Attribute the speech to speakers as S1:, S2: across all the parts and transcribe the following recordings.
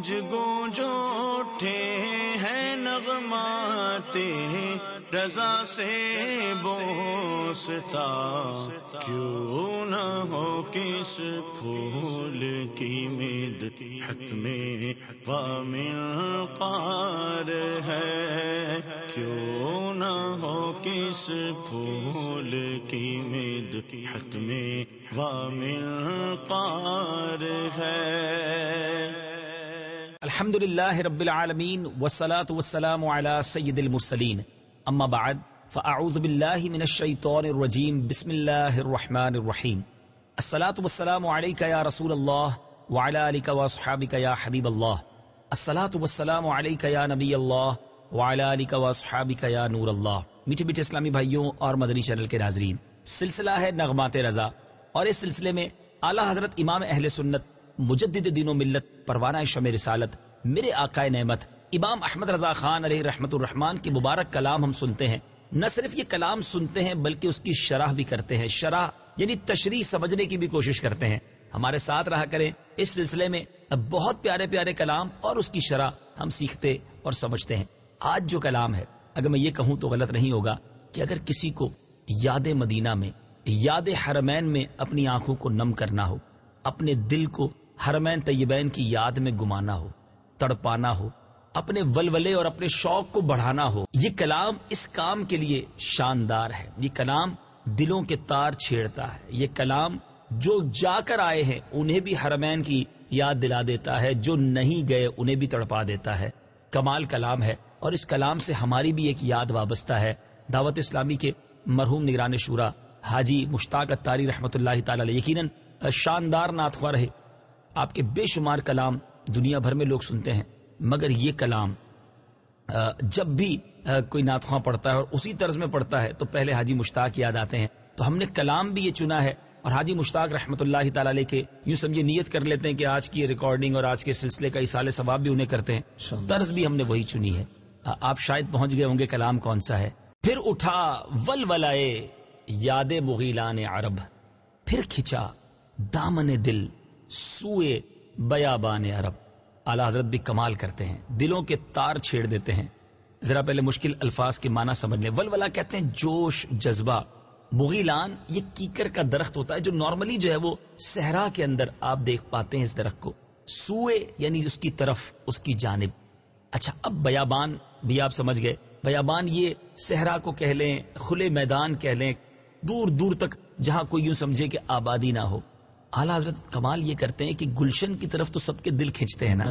S1: گونج گونج اٹھے ہیں نغمات، رضا سے بوستا کیوں نہ ہو کس پھول کی مید حت میں وامل پار ہے۔ کیوں نہ ہو کس پھول کی مید حت میں وامل پار ہے۔
S2: الحمد لله رب العالمين والصلاة والسلام على سيد المرسلين اما بعد، فاعوذ بالله من الشيطان الرجيم بسم الله الرحمن الرحيم الصلاة والسلام عليك يا رسول الله وعلى آلك واصحابك يا حبيب الله الصلاة والسلام عليك يا نبي الله وعلى آلك واصحابك يا نور الله میٹھے میٹھے اسلامی بھائیوں اور مدنی چینل کے ناظرین، سلسلہ ہے نغمات رضا. اور اس سلسلے میں اعلی حضرت امام اہل سنت مجدد دین و ملت، پروانہ شم رسالت، میرے آقائے نعمت، امام احمد رضا خان علیہ رحمت الرحمان کے مبارک کلام ہم سنتے ہیں۔ نہ صرف یہ کلام سنتے ہیں، بلکہ اس کی شرح بھی کرتے ہیں۔ شرح یعنی تشریح سمجھنے کی بھی کوشش کرتے ہیں۔ ہمارے ساتھ رہا کریں اس سلسلے میں بہت پیارے پیارے کلام اور اس کی شرح ہم سیکھتے اور سمجھتے ہیں۔ آج جو کلام ہے، اگر میں یہ کہوں تو غلط نہیں ہوگا کہ اگر کسی کو یاد مدینہ میں، یاد حرمین میں اپنی آنکھوں کو نم کرنا ہو، اپنے دل کو حرمین طیبین کی یاد میں گمانا ہو، تڑپانا ہو، اپنے ولولے اور اپنے شوق کو بڑھانا ہو۔ یہ کلام اس کام کے لیے شاندار ہے۔ یہ کلام دلوں کے تار چھیڑتا ہے۔ یہ کلام جو جا کر آئے ہیں، انہیں بھی حرمین کی یاد دلا دیتا ہے۔ جو نہیں گئے، انہیں بھی تڑپا دیتا ہے۔ کمال کلام ہے اور اس کلام سے ہماری بھی ایک یاد وابستہ ہے۔ دعوت اسلامی کے مرحوم نگران شورا حاجی مشتاق اتاری رحمت اللہ تعالی یقیناً شاندار ناتخوا رہے۔ آپ کے بے شمار کلام دنیا بھر میں لوگ سنتے ہیں مگر یہ کلام جب بھی کوئی ناتخواں پڑھتا ہے اور اسی طرز میں پڑھتا ہے تو پہلے حاجی مشتاق یاد آتے ہیں۔ تو ہم نے کلام بھی یہ چنا ہے اور حاجی مشتاق رحمت اللہ تعالی علیہ کے یوں سمجھے نیت کر لیتے ہیں کہ آج کی ریکارڈنگ اور آج کے سلسلے کا اصال ثواب بھی انہیں کرتے ہیں۔ طرز بھی ہم نے وہی چنی ہے۔ آپ شاید پہنچ گئے ہوں گے کلام کون سا ہے۔ پھر اٹھا ول ولائے یاد مغیلان عرب پھر کھچا دامن دل۔ سوئے بیابان عرب۔ اعلی حضرت بھی کمال کرتے ہیں، دلوں کے تار چھیڑ دیتے ہیں۔ ذرا پہلے مشکل الفاظ کے معنی سمجھ لیں۔ ولولا کہتے ہیں جوش، جذبہ۔ مغیلان، یہ کیکر کا درخت ہوتا ہے جو نارملی جو ہے وہ صحرا کے اندر آپ دیکھ پاتے ہیں اس درخت کو۔ سوئے یعنی اس کی طرف، اس کی جانب۔ اچھا اب بیابان بھی آپ سمجھ گئے۔ بیابان یہ صحرا کو کہہ لیں کھلے میدان کہہ لیں۔ دور دور تک جہاں کوئی یوں سمجھے کہ آبادی نہ ہو۔ اعلیٰ حضرت کمال یہ کرتے ہیں کہ گلشن کی طرف تو سب کے دل کھینچتے ہیں نا۔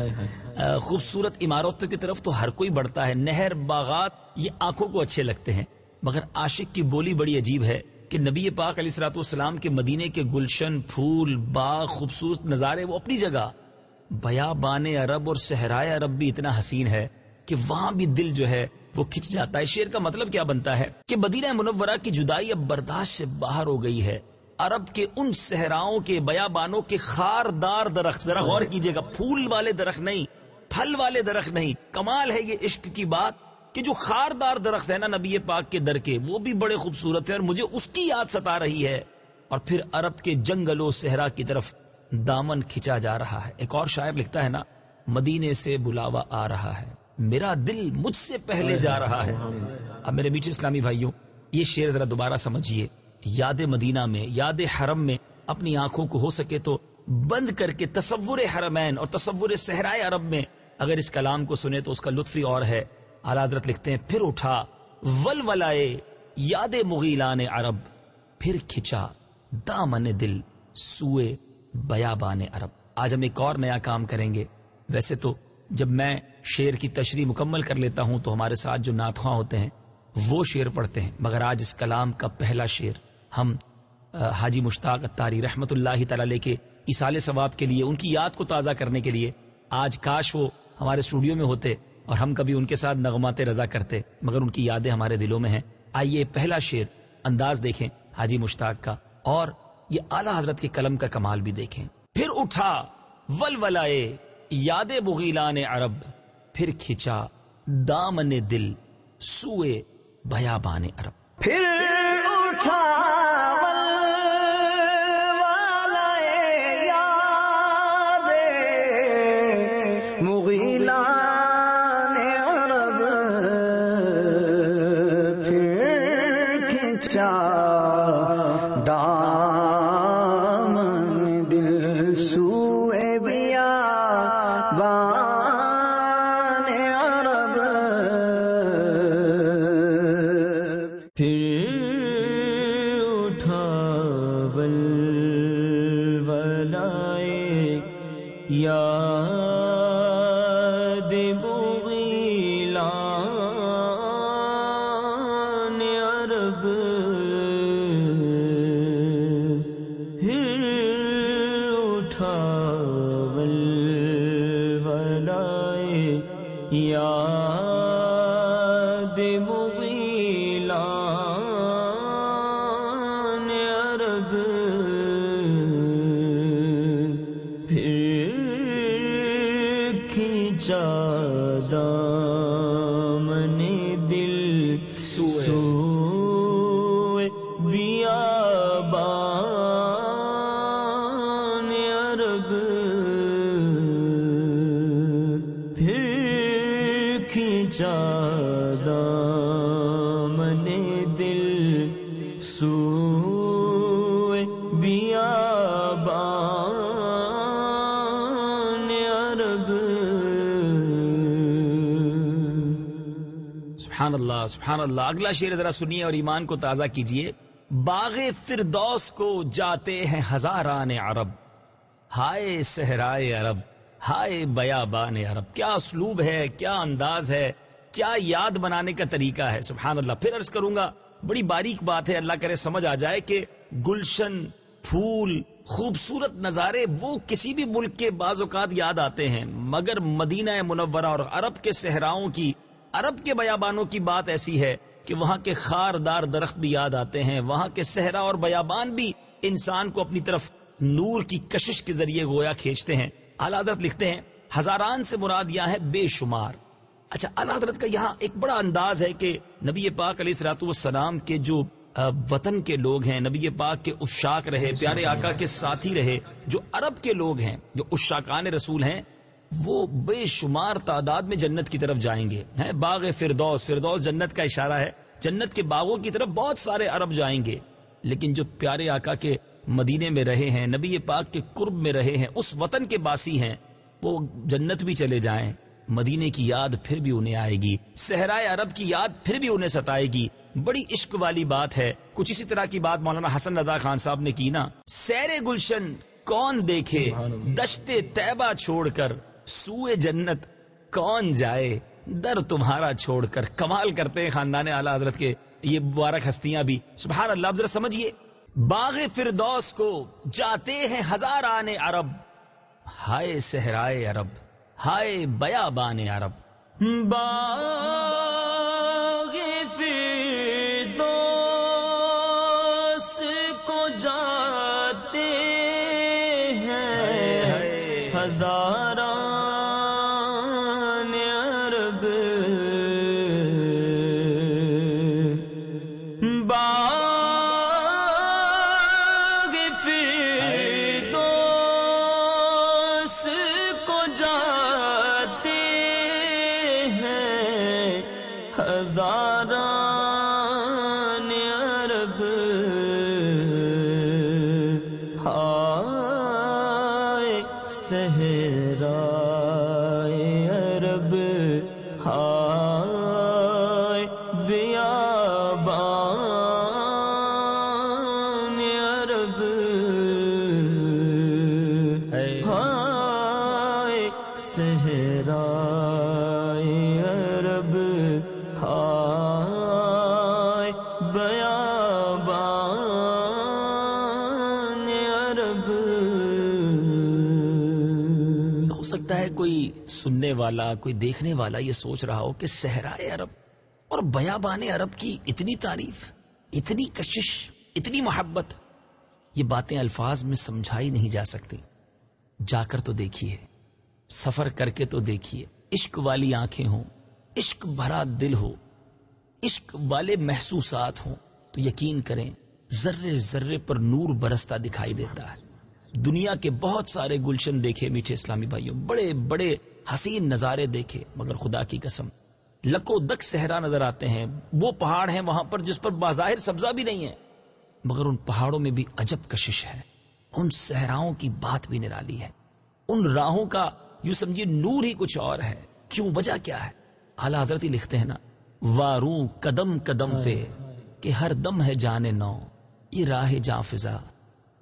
S2: خوبصورت عمارتوں کی طرف تو ہر کوئی بڑھتا ہے۔ نہر باغات یہ آنکھوں کو اچھے لگتے ہیں۔ مگر عاشق کی بولی بڑی عجیب ہے کہ نبی پاک علیہ سرات والسلام کے مدینے کے گلشن پھول باغ خوبصورت نظارے وہ اپنی جگہ۔ بیا بان عرب اور صحرائے عرب بھی اتنا حسین ہے کہ وہاں بھی دل جو ہے وہ کھچ جاتا ہے۔ شیر کا مطلب کیا بنتا ہے؟ کہ مدینہ منورہ کی جدائی اب برداشت سے باہر ہو گئی ہے۔ عرب کے ان صحراؤں کے بیابانوں کے خاردار درخت، ذرا غور کیجیے گا، پھول والے درخت نہیں، پھل والے درخت نہیں۔ کمال ہے یہ عشق کی بات کہ جو خاردار درخت ہے نا نبی پاک کے در کے، وہ بھی بڑے خوبصورت ہے اور مجھے اس کی یاد ستا رہی ہے۔ اور پھر عرب کے جنگلوں صحرا کی طرف دامن کھچا جا رہا ہے۔ ایک اور شاعر لکھتا ہے نا، مدینے سے بلاوا آ رہا ہے، میرا دل مجھ سے پہلے جا رہا ہے۔ اب میرے میٹھے اسلامی بھائیوں، یہ شعر ذرا دوبارہ سمجھیے۔ یاد مدینہ میں، یاد حرم میں اپنی آنکھوں کو ہو سکے تو بند کر کے تصور حرمین اور تصور صحرائے عرب میں اگر اس کلام کو سنے تو اس کا لطف اور ہے۔ حضرت لکھتے ہیں، پھر اٹھا ول ولائے یاد مغیلان عرب، پھر کھچا دامن دل سوئے بیابان عرب۔ آج ہم ایک اور نیا کام کریں گے۔ ویسے تو جب میں شیر کی تشریح مکمل کر لیتا ہوں تو ہمارے ساتھ جو ناتخواں ہوتے ہیں، وہ شیر پڑھتے ہیں۔ مگر آج اس کلام کا پہلا شیر ہم حاجی مشتاق اتاری رحمت اللہ تعالی کے اسال ثواب کے لیے، ان کی یاد کو تازہ کرنے کے لیے آج کاش وہ ہمارے اسٹوڈیو میں ہوتے اور ہم کبھی ان کے ساتھ نغمات رضا کرتے، مگر ان کی یادیں ہمارے دلوں میں ہیں۔ آئیے پہلا شیر انداز دیکھیں حاجی مشتاق کا، اور یہ اعلی حضرت کے قلم کا کمال بھی دیکھیں۔ پھر اٹھا ول ولائے یاد بغیلان عرب، پھر کھچا دامن دل سوئے بیابان عرب۔
S1: پھر اٹھا
S3: بل ولائے یا
S2: سبحان اللہ، اگلا شعر ذرا سنیے اور ایمان کو تازہ کیجیے۔ باغ فردوس کو جاتے ہیں ہزاران عرب۔ ہائے صحرائے عرب، ہائے بیابان عرب۔ کیا اسلوب ہے، کیا انداز ہے، کیا یاد بنانے کا طریقہ ہے؟ سبحان اللہ، پھر عرض کروں گا، بڑی باریک بات ہے، اللہ کرے سمجھ آ جائے کہ گلشن، پھول، خوبصورت نظارے، وہ کسی بھی ملک کے بعض اوقات یاد آتے ہیں۔ مگر مدینہ منورہ اور عرب کے صحراؤں کی عرب کے بیابانوں کی بات ایسی ہے کہ وہاں کے خاردار درخت بھی یاد آتے ہیں، وہاں کے صحرا اور بیابان بھی انسان کو اپنی طرف نور کی کشش کے ذریعے گویا کھینچتے ہیں۔ اعلیٰ حضرت لکھتے ہیں، ہزاران سے مراد یہاں ہے بے شمار۔ اچھا اعلیٰ حضرت کا یہاں ایک بڑا انداز ہے کہ نبی پاک علیہ السلاۃ والسلام کے جو وطن کے لوگ ہیں، نبی پاک کے اشاک رہے، پیارے آقا کے ساتھی رہے، جو عرب کے لوگ ہیں، جو اشاکان رسول ہیں وہ بے شمار تعداد میں جنت کی طرف جائیں گے باغ فردوس فردوس جنت کا اشارہ ہے۔ جنت کے باغوں کی طرف بہت سارے عرب جائیں گے۔ لیکن جو پیارے آقا کے مدینے میں رہے ہیں نبی پاک کے قرب میں رہے ہیں اس وطن کے باسی ہیں وہ جنت بھی چلے جائیں۔ مدینے کی یاد پھر بھی انہیں آئے گی۔ صحرائے عرب کی یاد پھر بھی انہیں ستائے گی۔ بڑی عشق والی بات ہے۔ کچھ اسی طرح کی بات مولانا حسن رضا خان صاحب نے کی نا سیر گلشن کون دیکھے؟ دشتے طیبہ چھوڑ کر۔ سوئے جنت، کون جائے؟ در تمہارا چھوڑ کر کمال کرتے ہیں خاندان اعلی حضرت کے۔ یہ مبارک ہستیاں بھی۔ سبحان اللہ ذرا سمجھیے باغ فردوس کو جاتے ہیں ہزاران عرب۔ ہائے صحرائے عرب، ہائے بیابان عرب۔
S3: باغ فردوس
S2: کوئی سننے والا، کوئی دیکھنے والا یہ سوچ رہا ہو کہ صحرائے عرب اور بیابان عرب کی اتنی تعریف، اتنی کشش، اتنی محبت، یہ باتیں الفاظ میں سمجھائی نہیں جا سکتی۔ جا کر تو دیکھیے، سفر کر کے تو دیکھیے۔ عشق والی آنکھیں ہوں، عشق بھرا دل ہو، عشق والے محسوسات ہوں۔ تو یقین کریں، ذرے ذرے پر نور برستا دکھائی دیتا ہے۔ دنیا کے بہت سارے گلشن دیکھے میٹھے اسلامی بھائیوں بڑے بڑے حسین نظارے دیکھے مگر خدا کی قسم لکو دک صحرا نظر آتے ہیں وہ پہاڑ ہیں وہاں پر جس پر بظاہر سبزہ بھی نہیں ہے مگر ان پہاڑوں میں بھی عجب کشش ہے ان صحراؤں کی بات بھی نرالی ہے ان راہوں کا یوں سمجھیے نور ہی کچھ اور ہے کیوں وجہ کیا ہے؟ اعلیٰ حضرت ہی لکھتے ہیں نا وارو قدم قدم پہ کہ ہر دم ہے جانے نو یہ راہ جاں فضا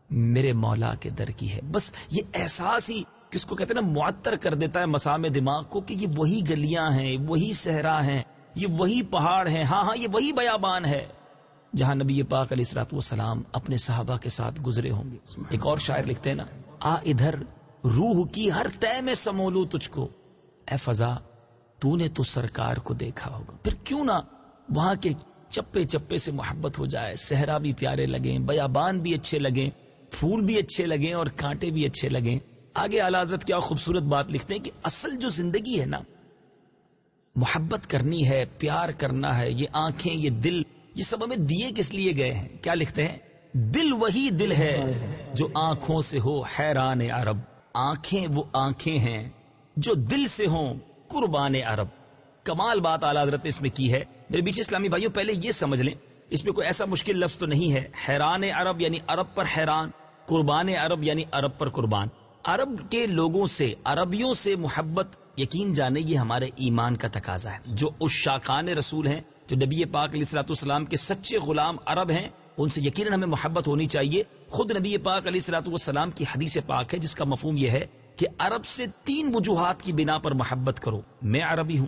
S2: میرے مولا کے در کی ہے۔ بس یہ احساس ہی کس کو کہتے ہیں نا، معطر کر دیتا ہے مسام دماغ کو کہ یہ وہی گلیاں ہیں، وہی صحرا ہیں، یہ وہی پہاڑ ہیں ہاں ہاں یہ وہی بیابان ہے۔ جہاں نبی پاک علیہ السلاط والسلام اپنے صحابہ کے ساتھ گزرے ہوں گے۔ ایک اور شاعر لکھتے ہیں نا، آ ادھر، روح کی ہر طے میں سمولو تجھ کو۔ اے فضا، تو نے تو سرکار کو دیکھا ہوگا۔ پھر کیوں نہ وہاں کے چپے چپے سے محبت ہو جائے، صحرا بھی پیارے لگیں، بیابان بھی اچھے لگیں۔ پھول بھی اچھے لگیں اور کانٹے بھی اچھے لگیں آگے اعلی حضرت کیا خوبصورت بات لکھتے ہیں کہ اصل جو زندگی ہے نا، محبت کرنی ہے، پیار کرنا ہے، یہ آنکھیں، یہ دل، یہ سب ہمیں دیے کس لیے گئے ہیں؟ کیا لکھتے ہیں؟ دل وہی دل ہے جو آنکھوں سے ہو، حیران عرب۔ آنکھیں وہ آنکھیں ہیں جو دل سے ہوں، قربان عرب۔ کمال بات اعلی حضرت نے اس میں کی ہے۔ میرے بیچ اسلامی بھائیوں پہلے یہ سمجھ لیں، اس میں کوئی ایسا مشکل لفظ تو نہیں ہے۔ حیران عرب یعنی عرب پر حیران۔ قربان عرب یعنی عرب پر قربان۔ عرب کے لوگوں سے، عربیوں سے محبت یقین جانے یہ ہمارے ایمان کا تقاضا ہے۔ جو اس شاقان رسول ہیں، جو نبی پاک علیہ السلاۃ والسلام کے سچے غلام عرب ہیں، ان سے یقیناً ہمیں محبت ہونی چاہیے۔ خود نبی پاک علیہ السلاۃ والسلام کی حدیث پاک ہے، جس کا مفہوم یہ ہے کہ عرب سے تین وجوہات کی بنا پر محبت کرو۔ میں عربی ہوں،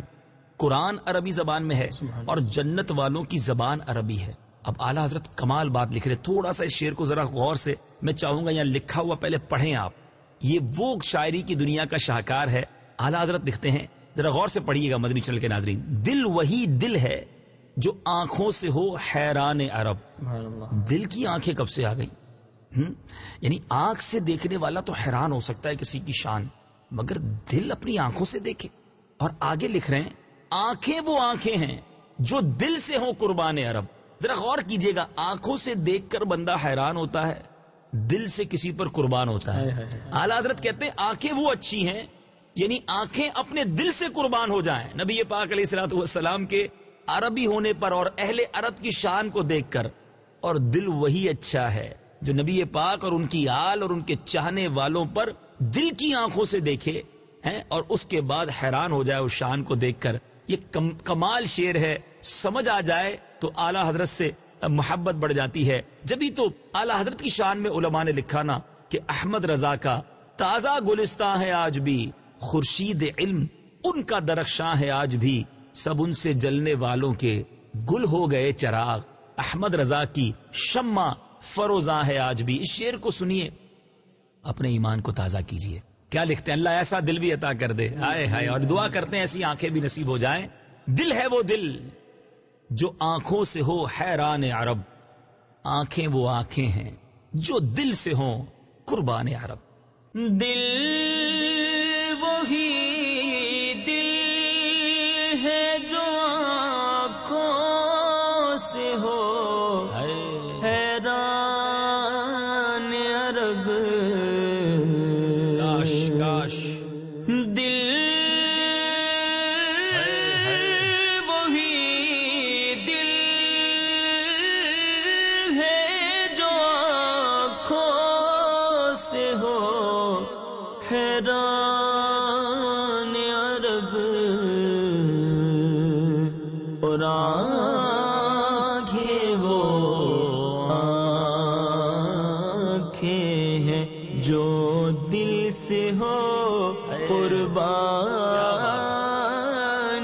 S2: قرآن عربی زبان میں ہے اور جنت والوں کی زبان عربی ہے۔ اب اعلیٰ حضرت کمال بات لکھ رہے تھوڑا سا اس شعر کو ذرا غور سے میں چاہوں گا یہاں لکھا ہوا پہلے پڑھیں آپ۔ یہ وہ شاعری کی دنیا کا شاہکار ہے۔ اعلیٰ حضرت لکھتے ہیں۔ ذرا غور سے پڑھیے گا مدنی چل کے ناظرین۔ دل وہی دل ہے جو آنکھوں سے ہو حیران عرب۔ دل کی آنکھیں کب سے آ گئی یعنی آنکھ سے دیکھنے والا تو حیران ہو سکتا ہے کسی کی شان۔ مگر دل اپنی آنکھوں سے دیکھے۔ اور آگے لکھ رہے ہیں آنکھیں وہ آنکھیں ہیں جو دل سے ہوں قربان عرب۔ ذرا غور کیجیے گا آنکھوں سے دیکھ کر بندہ حیران ہوتا ہے دل سے کسی پر قربان ہوتا ہے۔ اعلی حضرت کہتے ہیں آنکھیں وہ اچھی ہیں یعنی آنکھیں اپنے دل سے قربان ہو جائیں۔ نبی پاک علیہ السلاۃ والسلام کے عربی ہونے پر اور اہل عرب کی شان کو دیکھ کر اور دل وہی اچھا ہے جو نبی پاک اور ان کی آل اور ان کے چاہنے والوں پر دل کی آنکھوں سے دیکھے ہیں اور اس کے بعد حیران ہو جائے اس شان کو دیکھ کر۔ یہ کم کمال شیر ہے سمجھ آ جائے تو اعلی حضرت سے محبت بڑھ جاتی ہے۔ جبھی تو اعلی حضرت کی شان میں علماء نے لکھا نا کہ احمد رضا کا تازہ گلستان ہے آج بھی، خورشید علم ان کا درخشاں ہے آج بھی۔ سب ان سے جلنے والوں کے گل ہو گئے چراغ۔ احمد رضا کی شمع فروزاں ہے آج بھی۔ اس شیر کو سنیے۔ اپنے ایمان کو تازہ کیجیے کیا لکھتے ہیں؟ اللہ ایسا دل بھی عطا کر دے۔ آئے ہائے، اور دعا کرتے ہیں، ایسی آنکھیں بھی نصیب ہو جائیں۔ دل ہے وہ دل۔ جو آنکھوں سے ہو حیران عرب، آنکھیں وہ آنکھیں ہیں جو دل سے ہوں قربان عرب۔
S3: دل وہی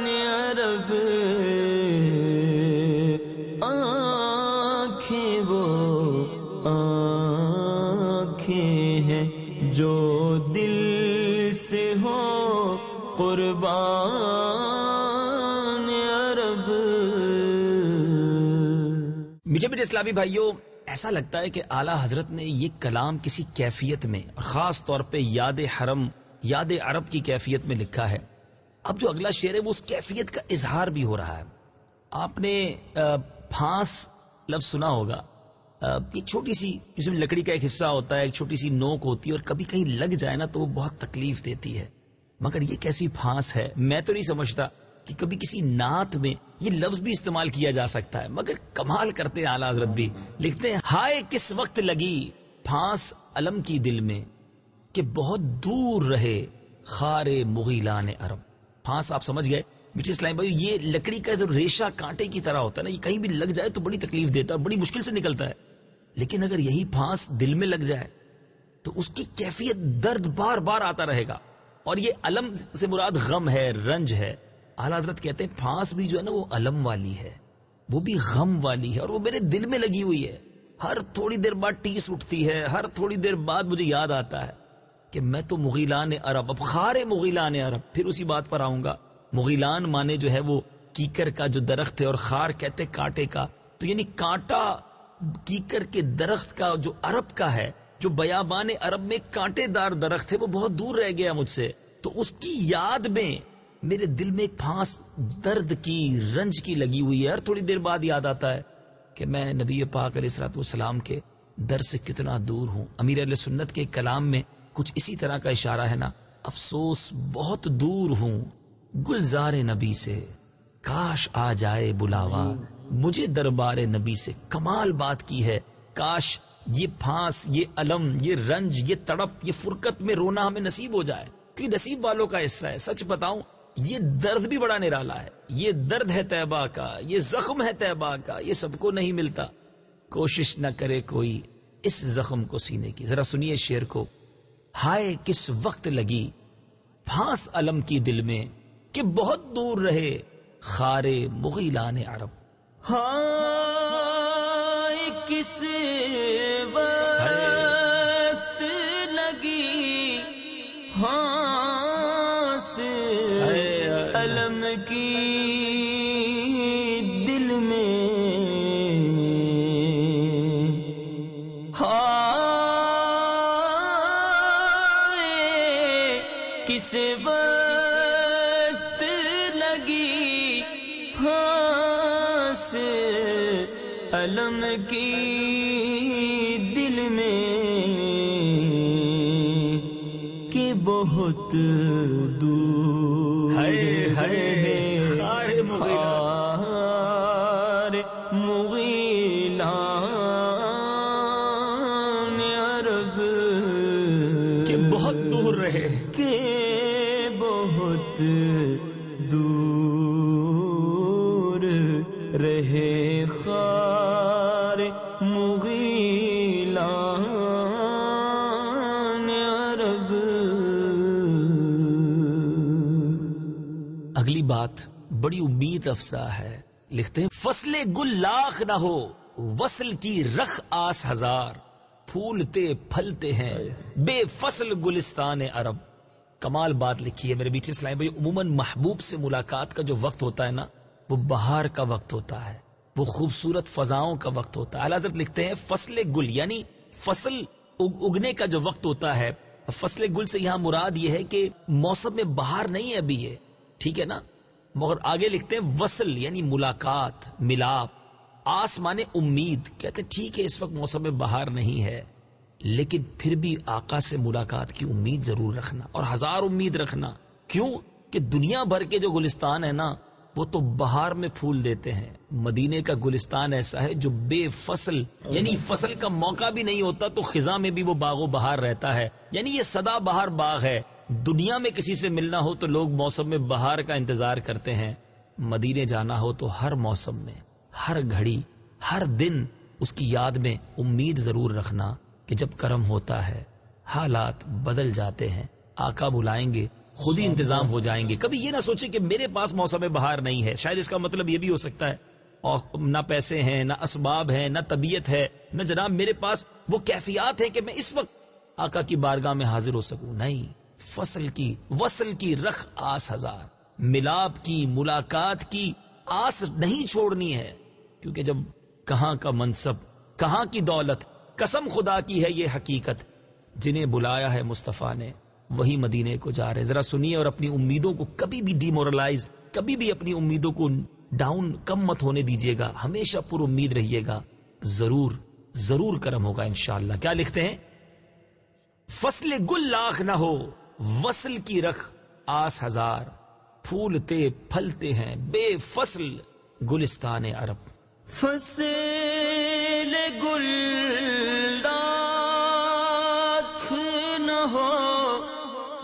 S3: عرب، آنکھیں وہ آنکھیں ہیں جو دل سے ہو قربان عرب۔
S2: میٹھے میٹھے اسلامی بھائیوں، ایسا لگتا ہے کہ اعلی حضرت نے یہ کلام کسی کیفیت میں اور خاص طور پہ یاد حرم یاد عرب کی کیفیت میں لکھا ہے۔ اب جو اگلا شعر ہے وہ اس کیفیت کا اظہار بھی ہو رہا ہے۔ آپ نے پھانس لفظ سنا ہوگا۔ یہ چھوٹی سی جس میں لکڑی کا ایک حصہ ہوتا ہے، ایک چھوٹی سی نوک ہوتی ہے اور کبھی کہیں لگ جائے نا تو وہ بہت تکلیف دیتی ہے۔ مگر یہ کیسی پھانس ہے، میں تو نہیں سمجھتا کہ کبھی کسی نعت میں یہ لفظ بھی استعمال کیا جا سکتا ہے۔ مگر کمال کرتے ہیں اعلی حضرت بھی۔ لکھتے ہیں، ہائے کس وقت لگی پھانس علم کی دل میں۔ کہ بہت دور رہے خار مغیلان عرب۔ ہاں پھانس آپ سمجھ گئے؟ میٹھے اسلام بھائی یہ لکڑی کا جو ریشہ کانٹے کی طرح ہوتا ہے نا، یہ کہیں بھی لگ جائے تو بڑی تکلیف دیتا ہے، بڑی مشکل سے نکلتا ہے۔ لیکن اگر یہی پھانس دل میں لگ جائے، تو اس کی کیفیت درد بار بار آتا رہے گا۔ اور یہ علم سے مراد غم ہے، رنج ہے۔ اعلی حضرت کہتے ہیں، پھانس بھی جو ہے نا، وہ علم والی ہے۔ وہ بھی غم والی ہے، اور وہ میرے دل میں لگی ہوئی ہے۔ ہر تھوڑی دیر بعد ٹیس اٹھتی ہے، ہر تھوڑی دیر بعد مجھے یاد آتا ہے۔ کہ میں تو مغیلان عرب، اب خار مغیلان عرب، پھر اسی بات پر آؤں گا۔ مغیلان مانے جو ہے وہ کیکر کا جو درخت ہے اور خار کہتے کانٹے کا۔ تو یعنی کانٹا کیکر کے درخت کا جو عرب کا ہے، جو بیابان عرب میں کانٹے دار درخت ہے، وہ بہت دور رہ گیا مجھ سے۔ تو اس کی یاد میں میرے دل میں ایک پھانس درد کی، رنج کی لگی ہوئی ہے۔ ہر تھوڑی دیر بعد یاد آتا ہے کہ میں نبی پاک علیہ السلط والسلام کے در سے کتنا دور ہوں۔ امیر علیہ سنت کے کلام میں کچھ اسی طرح کا اشارہ ہے نا، افسوس، بہت دور ہوں گلزار نبی سے۔ کاش آ جائے بلاوا۔ مجھے دربار نبی سے کمال بات کی ہے۔ کاش یہ پھانس، یہ علم، یہ رنج، یہ تڑپ، یہ فرقت میں رونا ہمیں نصیب ہو جائے۔ کہ نصیب والوں کا حصہ ہے۔ سچ بتاؤں، یہ درد بھی بڑا نرالا ہے۔ یہ درد ہے طیبہ کا، یہ زخم ہے طیبہ کا، یہ سب کو نہیں ملتا۔ کوشش نہ کرے کوئی اس زخم کو سینے کی۔ ذرا سنیے شیر کو۔ ہائے کس وقت لگی؟ پھانس علم کی دل میں کہ بہت دور رہے خارے مغیلان عرب۔
S3: ہاں کس وقت قلم کی
S2: بڑی امید افزا ہے، لکھتے ہیں، فصل گل لاکھ نہ ہو، وصل کی رخ آس ہزار، پھولتے پھلتے ہیں، بے فصل گلستان عرب۔ کمال بات لکھی ہے میرے بیچ اسلام بھائی، عموماً محبوب سے ملاقات کا جو وقت ہوتا ہے نا، وہ بہار کا وقت ہوتا ہے، وہ خوبصورت فضاؤں کا وقت ہوتا ہے۔ حضرت لکھتے ہیں، فصل گل یعنی فصل اگ- اگنے کا جو وقت ہوتا ہے، فصل گل سے یہاں مراد یہ ہے کہ موسم میں بہار نہیں ہے ابھی یہ، ٹھیک ہے نا؟ مگر آگے لکھتے ہیں وصل یعنی ملاقات، ملاپ۔ آسمان امید، کہتے ہیں ٹھیک ہے، اس وقت موسم میں بہار نہیں ہے، لیکن پھر بھی آقا سے ملاقات کی امید ضرور رکھنا اور ہزار امید رکھنا۔ کیوں؟ کہ دنیا بھر کے جو گلستان ہے نا، وہ تو بہار میں پھول دیتے ہیں۔ مدینے کا گلستان ایسا ہے جو بے فصل یعنی فصل کا موقع بھی نہیں ہوتا تو خزاں میں بھی وہ باغ و بہار رہتا ہے۔ یعنی یہ سدا بہار باغ ہے۔ دنیا میں کسی سے ملنا ہو تو لوگ موسم میں بہار کا انتظار کرتے ہیں۔ مدینے جانا ہو تو ہر موسم میں ہر گھڑی ہر دن اس کی یاد میں امید ضرور رکھنا کہ جب کرم ہوتا ہے حالات بدل جاتے ہیں۔ آقا بلائیں گے خود ہی انتظام ہو جائیں گے۔ کبھی یہ نہ سوچے کہ میرے پاس موسم بہار نہیں ہے۔ شاید اس کا مطلب یہ بھی ہو سکتا ہے۔ اور نہ پیسے ہیں نہ اسباب ہیں نہ طبیعت ہے نہ جناب میرے پاس وہ کیفیات ہیں کہ میں اس وقت آقا کی بارگاہ میں حاضر ہو سکوں۔ نہیں۔ فصل کی، وصل کی رخ آس ہزار۔ ملاپ کی، ملاقات کی آس نہیں چھوڑنی ہے۔ کیونکہ جب کہاں کا منصب، کہاں کی دولت، قسم خدا کی ہے یہ حقیقت۔ جنہیں بلایا ہے مصطفیٰ نے، وہی مدینے کو جا رہے۔ ذرا سنیے اور اپنی امیدوں کو کبھی بھی ڈیمورلائز کبھی بھی اپنی امیدوں کو ڈاؤن کم مت ہونے دیجیے گا۔ ہمیشہ پر امید رہیے گا۔ ضرور ضرور کرم ہوگا انشاءاللہ۔ کیا لکھتے ہیں؟ فصل گل لاکھ نہ ہو۔ وصل کی رخ آس ہزار پھولتے پھلتے ہیں بے فصل گلستان عرب۔
S3: فصل گل نہ ہو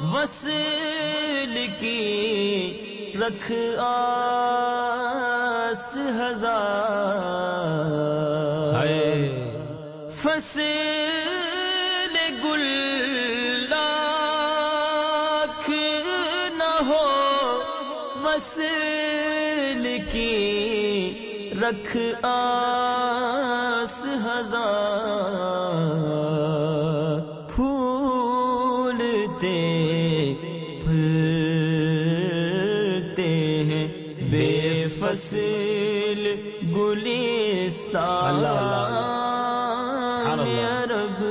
S3: وصل کی رکھ آس ہزار۔ فصل رکھ آس ہزار پھولتے پھلتے ہیں۔ بے فصل گلستان
S2: اللہ اللہ
S3: یا رب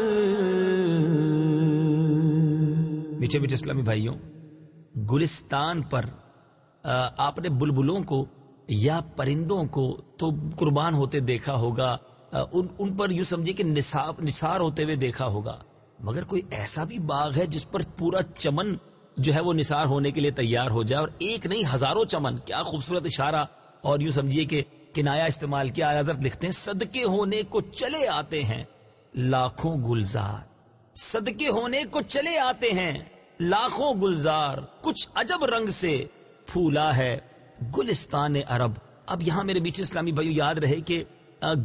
S2: میٹھے میٹھے اسلامی بھائیوں گلستان پر آپ نے بلبلوں کو یا پرندوں کو تو قربان ہوتے دیکھا ہوگا ان ان پر یوں سمجھے کہ نصاب، نثار ہوتے ہوئے دیکھا ہوگا۔ مگر کوئی ایسا بھی باغ ہے جس پر پورا چمن جو ہے وہ نثار ہونے کے لیے تیار ہو جائے اور ایک نہیں، ہزاروں چمن۔ کیا خوبصورت اشارہ۔ اور یوں سمجھیے کہ کنایا استعمال کیا حضرت لکھتے ہیں، صدقے ہونے کو چلے آتے ہیں۔ لاکھوں گلزار۔ صدقے ہونے کو چلے آتے ہیں۔ لاکھوں گلزار۔ کچھ عجب رنگ سے پھولا ہے۔ گلستان عرب۔ اب یہاں میرے میٹھے اسلامی بھائیو یاد رہے کہ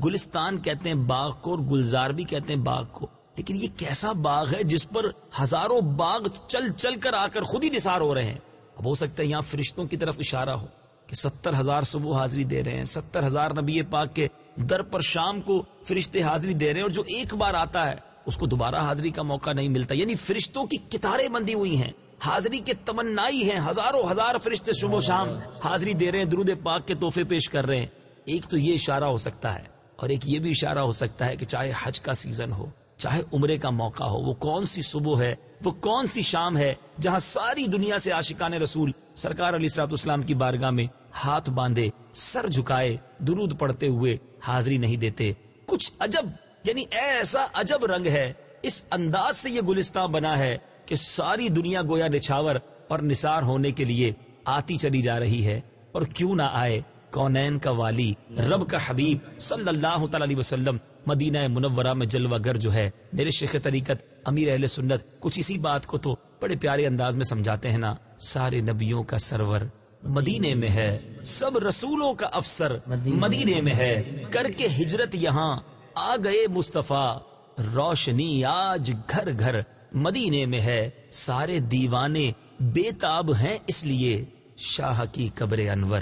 S2: گلستان کہتے ہیں باغ کو اور گلزار بھی کہتے ہیں باغ کو۔ لیکن یہ کیسا باغ ہے جس پر ہزاروں باغ چل چل کر آ کر خود ہی نثار ہو رہے ہیں؟ اب ہو سکتا ہے یہاں فرشتوں کی طرف اشارہ ہو کہ ستر ہزار صبح حاضری دے رہے ہیں، ستر ہزار نبی پاک کے در پر شام کو فرشتے حاضری دے رہے ہیں اور جو ایک بار آتا ہے، اس کو دوبارہ حاضری کا موقع نہیں ملتا۔ یعنی فرشتوں کی کتاریں بندی ہوئی ہیں۔ حاضری کے تمنائی ہیں، ہزاروں ہزار فرشتے صبح و شام حاضری دے رہے ہیں، درود پاک کے تحفے پیش کر رہے ہیں۔ ایک تو یہ اشارہ ہو سکتا ہے اور ایک یہ بھی اشارہ ہو سکتا ہے کہ چاہے حج کا سیزن ہو، چاہے عمرے کا موقع ہو، وہ کون سی صبح ہے، وہ کون سی شام ہے جہاں ساری دنیا سے عاشقان رسول سرکار علی سرات اسلام کی بارگاہ میں ہاتھ باندھے، سر جھکائے، درود پڑھتے ہوئے حاضری نہیں دیتے۔ کچھ عجب یعنی ایسا عجب رنگ ہے اس انداز سے یہ گلستان بنا ہے کہ ساری دنیا گویا نچھاور اور نثار ہونے کے لیے آتی چلی جا رہی ہے اور کیوں نہ آئے کونین کا والی، رب کا حبیب صلی اللہ تعالی علیہ وسلم، مدینہ منورہ میں جلوہ گر جو ہے۔ میرے شیخ طریقت، امیر اہل سنت، کچھ اسی بات کو تو بڑے پیارے انداز میں سمجھاتے ہیں نا۔ سارے نبیوں کا سرور مدینے میں ہے، سب رسولوں کا افسر مدینے میں ہے۔ کر کے ہجرت یہاں آ گئے مصطفیٰ۔ روشنی آج گھر گھر مدینے میں ہے۔ سارے دیوانے بے تاب ہیں اس لیے۔ شاہ کی قبر انور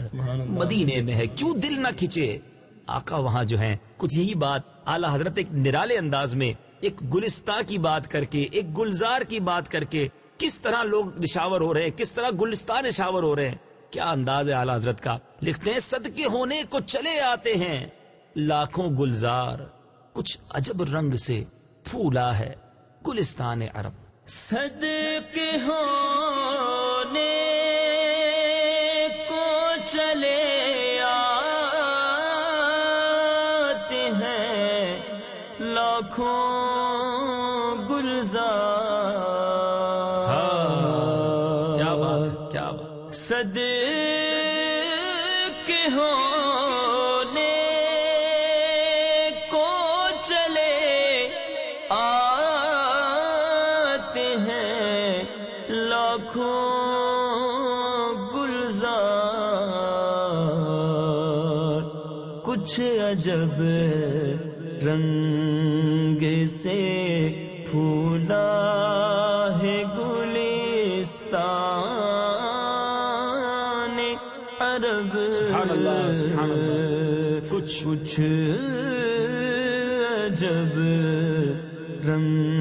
S2: مدینے میں ہے۔ کیوں دل نہ کھچے آقا وہاں جو ہیں کچھ یہی بات اعلی حضرت ایک نرالے انداز میں ایک گلستہ کی بات کر کے ایک گلزار کی بات کر کے کس طرح لوگ نشاور ہو رہے ہیں کس طرح گلستان نشاور ہو رہے ہیں۔ کیا انداز ہے اعلی حضرت کا؟ لکھتے ہیں صدقے ہونے کو چلے آتے ہیں۔ لاکھوں گلزار کچھ عجب رنگ سے پھولا ہے گلستان عرب۔
S3: صدقے ہونے کو چلے آتے ہیں لاکھوں گلزار۔
S2: کیا بات کیا بات
S3: صد کے ہونے کچھ عجب رنگ سے پھولا ہے گلستان عرب
S2: سبحان اللہ، سبحان اللہ۔
S3: کچھ کچھ عجب رنگ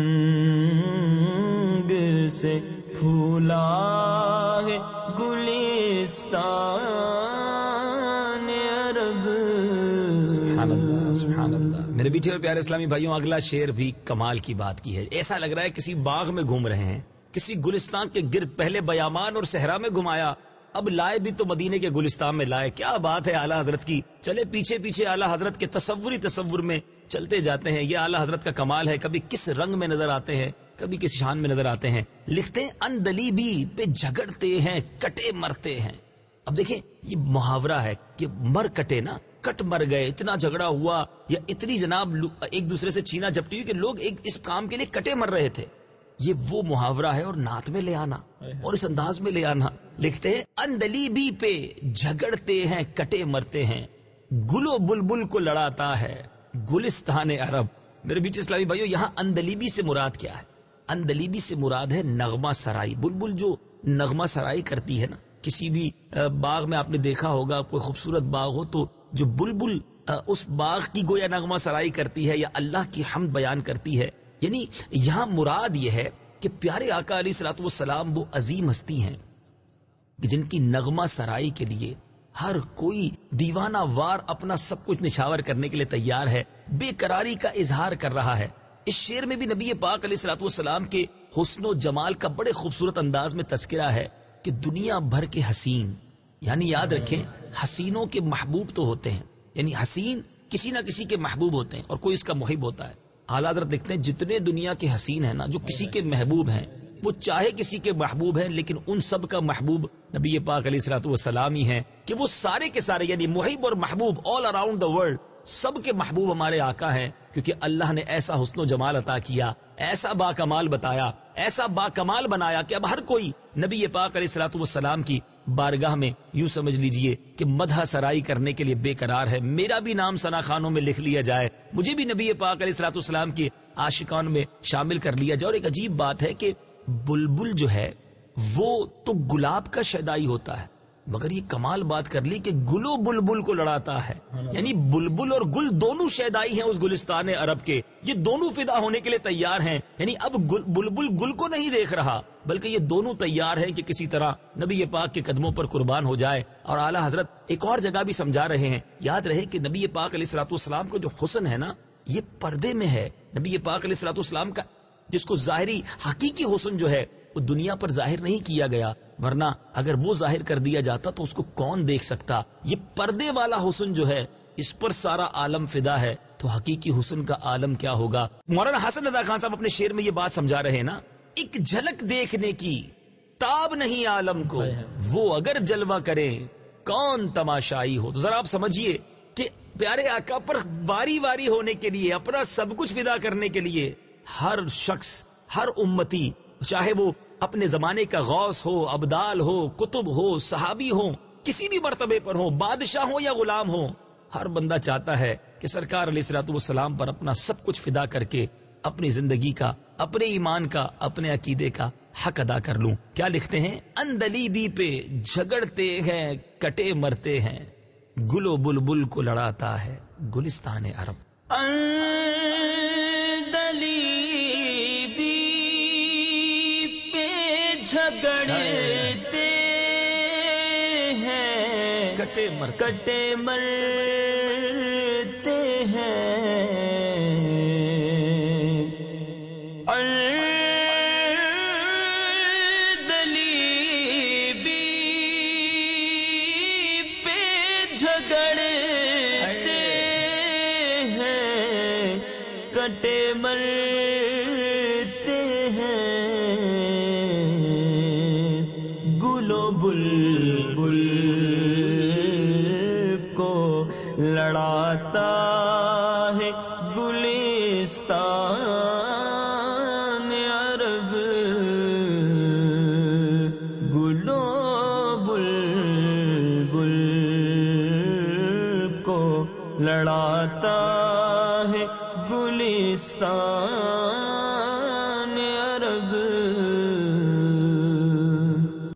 S2: اللہ میرے بیٹھے اور پیارے اسلامی بھائیوں، اگلا شعر بھی کمال کی بات کی ہے۔ ایسا لگ رہا ہے کسی باغ میں گھوم رہے ہیں، کسی گلستان کے گرد پہلے بیامان اور صحرا میں گھمایا، اب لائے بھی تو مدینے کے گلستان میں لائے۔ کیا بات ہے اعلیٰ حضرت کی؟ چلے پیچھے پیچھے اعلیٰ حضرت کے تصوری تصور میں چلتے جاتے ہیں۔ یہ اعلیٰ حضرت کا کمال ہے، کبھی کس رنگ میں نظر آتے ہیں، کبھی کس شان میں نظر آتے ہیں۔ لکھتے ہیں اندلی بھی پہ جھگڑتے ہیں، کٹے مرتے ہیں۔ اب دیکھیں، یہ محاورہ ہے کہ مر کٹے نا کٹ مر گئے، اتنا جھگڑا ہوا، یا اتنی جناب ایک دوسرے سے چینا جپٹی ہوئی کہ لوگ ایک اس کام کے لیے کٹے مر رہے تھے۔ یہ وہ محاورہ ہے اور نعت میں لے آنا، اور اس انداز میں لے آنا۔ لکھتے ہیں اندلی بھی پہ جھگڑتے ہیں، کٹے مرتے ہیں۔ گلو بلبل کو لڑاتا ہے، گلستان عرب۔ میرے بیچ اسلامی بھائیو، یہاں اندلیبی سے مراد کیا ہے؟ اندلیبی سے مراد ہے نغمہ سرائی۔ بلبل جو نغمہ سرائی کرتی ہے نا، کسی بھی باغ میں آپ نے دیکھا ہوگا، کوئی خوبصورت باغ ہو تو جو بلبل اس باغ کی گویا نغمہ سرائی کرتی ہے یا اللہ کی حمد بیان کرتی ہے یعنی یہاں مراد یہ ہے کہ پیارے آقا علی سلاۃ والسلام وہ عظیم ہستی ہیں جن کی نغمہ سرائی کے لیے ہر کوئی دیوانہ وار اپنا سب کچھ نچھاور کرنے کے لیے تیار ہے، بے قراری کا اظہار کر رہا ہے۔ اس شعر میں بھی نبی پاک علیہ السلاط والسلام کے حسن و جمال کا بڑے خوبصورت انداز میں تذکرہ ہے کہ دنیا بھر کے حسین یعنی یاد رکھیں، حسینوں کے محبوب تو ہوتے ہیں۔ یعنی حسین کسی نہ کسی کے محبوب ہوتے ہیں اور کوئی اس کا محب ہوتا ہے۔ اعلیٰ حضرت دیکھتے ہیں، جتنے دنیا کے حسین ہیں نا، جو کسی کے محبوب ہیں، وہ چاہے کسی کے محبوب ہیں، لیکن ان سب کا محبوب نبی پاک علیہ السلاۃ والسلام ہی ہیں کہ وہ سارے کے سارے یعنی محب اور محبوب آل اراؤنڈ دا ورلڈ سب کے محبوب ہمارے آقا ہیں۔ کیونکہ اللہ نے ایسا حسن و جمال عطا کیا، ایسا با کمال بتایا، ایسا با کمال بنایا کہ اب ہر کوئی نبی پاک علیہ السلاۃ والسلام کی بارگاہ میں یوں سمجھ لیجیے کہ مدح سرائی کرنے کے لیے بے قرار ہے۔ میرا بھی نام سنا خانوں میں لکھ لیا جائے۔ مجھے بھی نبی پاک علیہ السلاۃ والسلام کی عاشقان میں شامل کر لیا جائے۔ اور ایک عجیب بات ہے کہ بلبل جو ہے، وہ تو گلاب کا شیدائی ہوتا ہے۔ مگر یہ کمال بات کر لی کہ گلو بلبل کو لڑاتا ہے۔ یعنی بلبل اور گل دونوں شیدائی ہیں اس گلستان عرب کے۔ یہ دونوں فدا ہونے کے لیے تیار ہیں۔ یعنی اب بلبل گل کو نہیں دیکھ رہا۔ بلکہ یہ دونوں تیار ہیں کہ کسی طرح نبی پاک کے قدموں پر قربان ہو جائے اور اعلیٰ حضرت ایک اور جگہ بھی سمجھا رہے ہیں۔ یاد رہے کہ نبی پاک علیہ السلاط والسلام کو جو حسن ہے نا، یہ پردے میں ہے۔ نبی پاک علیہ السلاط والسلام کا جس کو ظاہری حقیقی حسن جو ہے، وہ دنیا پر ظاہر نہیں کیا گیا۔ ورنہ اگر وہ ظاہر کر دیا جاتا تو اس کو کون دیکھ سکتا؟ یہ پردے والا حسن جو ہے، اس پر سارا عالم فدا ہے۔ تو حقیقی حسن کا عالم کیا ہوگا؟ مولانا حسن ادا خان صاحب اپنے شعر میں یہ بات سمجھا رہے ہیں نا ایک جھلک دیکھنے کی تاب نہیں عالم کو وہ اگر جلوہ کرے کون تماشائی ہو؟ تو ذرا آپ سمجھیے کہ پیارے آقا پر واری واری ہونے کے لیے اپنا سب کچھ فدا کرنے کے لیے ہر شخص ہر امتی چاہے وہ اپنے زمانے کا غوث ہو ابدال ہو کتب ہو صحابی ہو کسی بھی مرتبے پر ہو بادشاہ ہو یا غلام ہو ہر بندہ چاہتا ہے کہ سرکار علیہ سلاۃ والسلام پر اپنا سب کچھ فدا کر کے اپنی زندگی کا اپنے ایمان کا اپنے عقیدے کا حق ادا کر لوں۔ کیا لکھتے ہیں؟ اندلی بی پہ جھگڑتے ہیں کٹے مرتے ہیں۔ گلو بل بل کو لڑاتا ہے گلستان عرب۔
S3: جھگڑتے ہیں۔
S2: کٹے مر
S3: کٹے مرتے جھگڑتے ہیں کٹے مرتے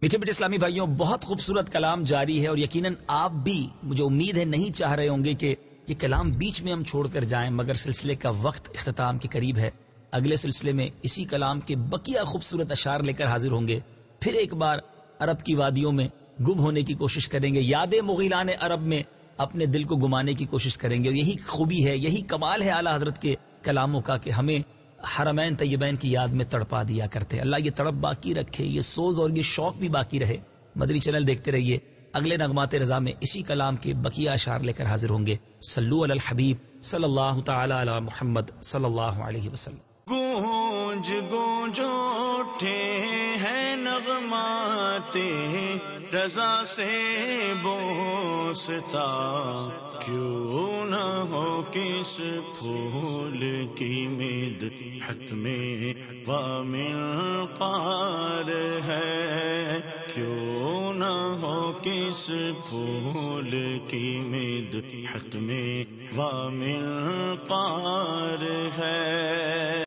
S2: میٹھے میٹھے اسلامی بھائیوں، بہت خوبصورت کلام جاری ہے اور یقیناً آپ بھی مجھے امید ہے نہیں چاہ رہے ہوں گے کہ یہ کلام بیچ میں ہم چھوڑ کر جائیں، مگر سلسلے کا وقت اختتام کے قریب ہے۔ اگلے سلسلے میں اسی کلام کے بقیہ خوبصورت اشار لے کر حاضر ہوں گے۔ پھر ایک بار عرب کی وادیوں میں گم ہونے کی کوشش کریں گے۔ یادیں مغیلان عرب میں اپنے دل کو گمانے کی کوشش کریں گے۔ اور یہی خوبی ہے، یہی کمال ہے اعلیٰ حضرت کے کلاموں کا کہ ہمیں حرمین طیبین کی یاد میں تڑپا دیا کرتے۔ اللہ یہ تڑپ باقی رکھے، یہ سوز اور یہ شوق بھی باقی رہے۔ مدری چینل دیکھتے رہیے۔ اگلے نغمات رضا میں اسی کلام کے بقیہ اشار لے کر حاضر ہوں گے۔ سلو علی الحبیب صلی اللہ تعالی علی محمد صلی اللہ علیہ وسلم۔
S1: گونج گونج اٹھے ہیں نغمات۔ رضا سے بوستا، کیوں نہ ہو کس پھول کی مد حت میں وامل پار ہے؟ کیوں نہ ہو کس پھول کی مد حت میں وامل پار ہے؟